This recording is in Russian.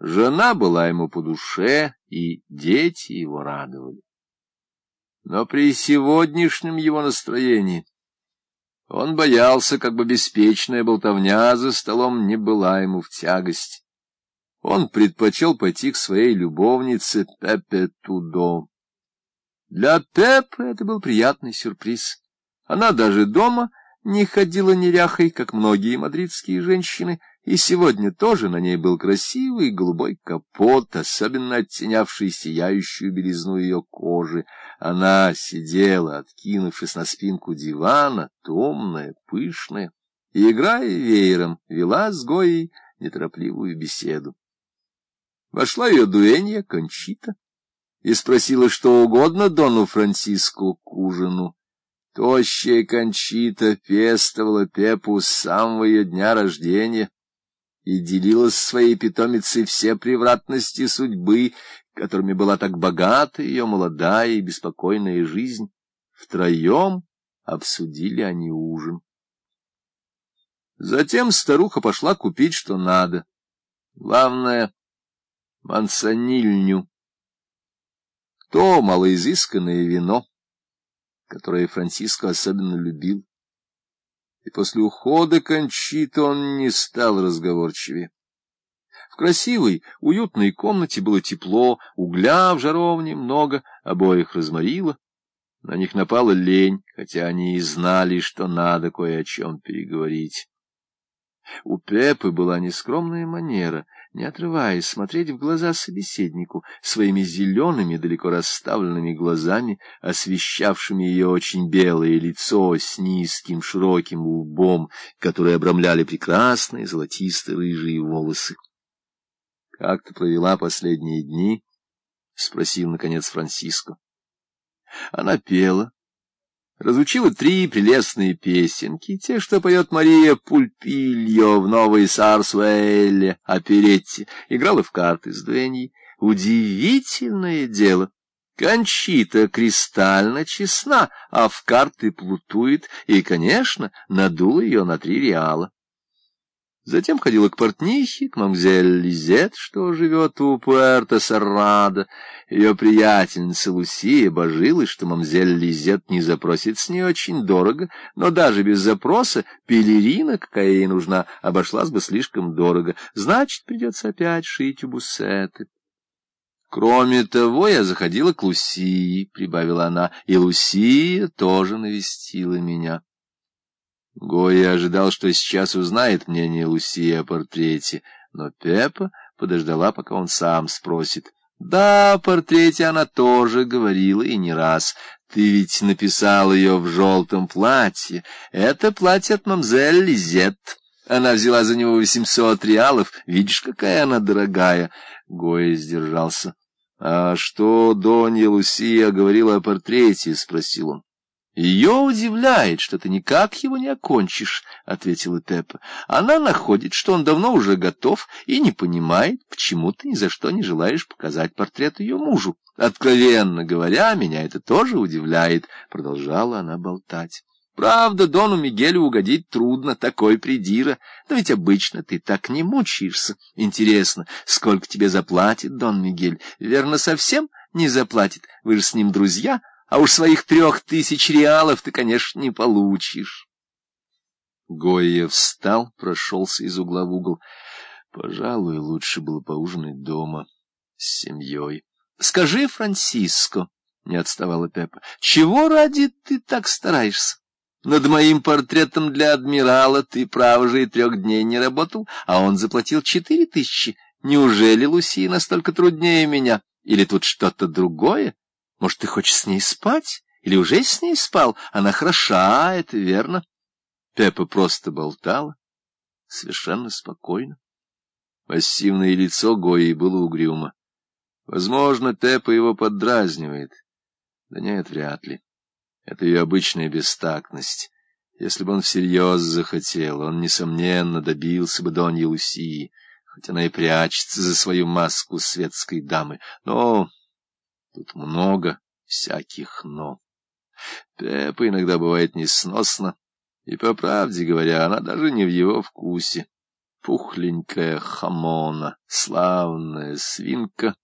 Жена была ему по душе, и дети его радовали. Но при сегодняшнем его настроении он боялся, как бы беспечная болтовня за столом не была ему в тягость. Он предпочел пойти к своей любовнице Пепе Тудо. Для Пепы это был приятный сюрприз. Она даже дома не ходила неряхой, как многие мадридские женщины, и сегодня тоже на ней был красивый голубой капот, особенно оттенявший сияющую белизну ее кожи. Она сидела, откинувшись на спинку дивана, томная, пышная, и, играя веером, вела с Гоей неторопливую беседу. Вошла ее дуэнья Кончита и спросила что угодно Дону Франциску к ужину. Тощая Кончита пестовала Пепу с самого ее дня рождения и делила с своей питомицей все превратности судьбы, которыми была так богата ее молодая и беспокойная жизнь. Втроем обсудили они ужин. Затем старуха пошла купить, что надо. Главное — мансонильню. То малоизысканное вино, которое Франциско особенно любил. И после ухода Кончита он не стал разговорчивее. В красивой, уютной комнате было тепло, угля в жаровне много, обоих разморило. На них напала лень, хотя они и знали, что надо кое о чем переговорить. У Пепы была нескромная манера, не отрываясь, смотреть в глаза собеседнику своими зелеными, далеко расставленными глазами, освещавшими ее очень белое лицо с низким широким лбом, которые обрамляли прекрасные золотисто-рыжие волосы. — Как ты провела последние дни? — спросил, наконец, Франциско. Она пела разучила три прелестные песенки, те, что поет Мария Пульпильо в новой Сарсуэле оперетте, играла в карты с Дуэньей. Удивительное дело! Кончита кристально честна, а в карты плутует, и, конечно, надул ее на три реала. Затем ходила к портнихе, к мамзель Лизет, что живет у Пуэрто-Саррада. Ее приятельница Лусия божилась, что мамзель Лизет не запросит с ней очень дорого, но даже без запроса пелерина, какая ей нужна, обошлась бы слишком дорого. Значит, придется опять шить бусеты. Кроме того, я заходила к Лусии, — прибавила она, — и Лусия тоже навестила меня. Гоя ожидал, что сейчас узнает мнение Лусии о портрете, но Пеппа подождала, пока он сам спросит. Да, о портрете она тоже говорила, и не раз. Ты ведь написал ее в желтом платье. Это платье от мамзель Лизет. Она взяла за него восемьсот реалов. Видишь, какая она дорогая. Гоя сдержался. — А что Донья Лусия говорила о портрете? — спросил он. Ее удивляет, что ты никак его не окончишь, — ответила Пеппа. Она находит, что он давно уже готов, и не понимает, почему ты ни за что не желаешь показать портрет ее мужу. Откровенно говоря, меня это тоже удивляет, — продолжала она болтать. Правда, Дону Мигелю угодить трудно, такой придира. Но ведь обычно ты так не мучаешься. Интересно, сколько тебе заплатит Дон Мигель? Верно, совсем не заплатит? Вы же с ним друзья, а уж своих трех тысяч реалов ты, конечно, не получишь. Гойя встал, прошелся из угла в угол. Пожалуй, лучше было поужинать дома с семьей. — Скажи, Франциско, — не отставала Пеппа, — чего ради ты так стараешься? Над моим портретом для адмирала ты, право же, и трех дней не работал, а он заплатил четыре тысячи. Неужели Луси настолько труднее меня? Или тут что-то другое? Может, ты хочешь с ней спать? Или уже с ней спал? Она хороша, это верно. Пеппа просто болтала, совершенно спокойно. Массивное лицо Гои было угрюмо. Возможно, Пеппа его поддразнивает. Да нет, вряд ли. Это ее обычная бестактность. Если бы он всерьез захотел, он, несомненно, добился бы Донья Лусии, хоть она и прячется за свою маску светской дамы. Но Тут много всяких «но». Пеппа иногда бывает несносно, и, по правде говоря, она даже не в его вкусе. пухленькая хамона, славная свинка,